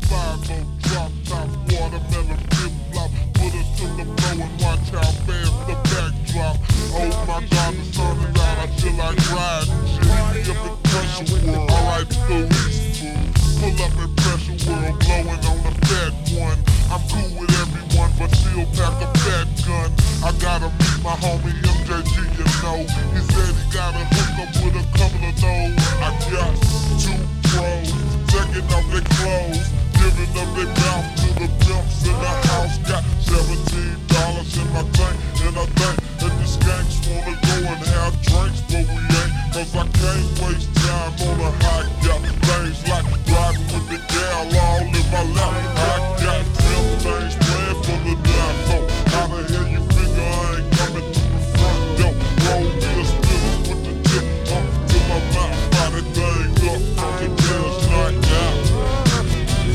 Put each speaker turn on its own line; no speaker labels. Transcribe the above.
in my 5 drop top watermelon flip flop. Put us to the floor and watch how fast the back. Oh my god, the sun is out, I feel like riding. Shit, up in pressure world. Alright, Blue East Pull up in pressure world, blowing on the fat one. I'm cool with everyone, but still pack a fat gun. I gotta meet my homie MJG, you know. He said he gotta hook Cause I can't waste time on a hot yacht.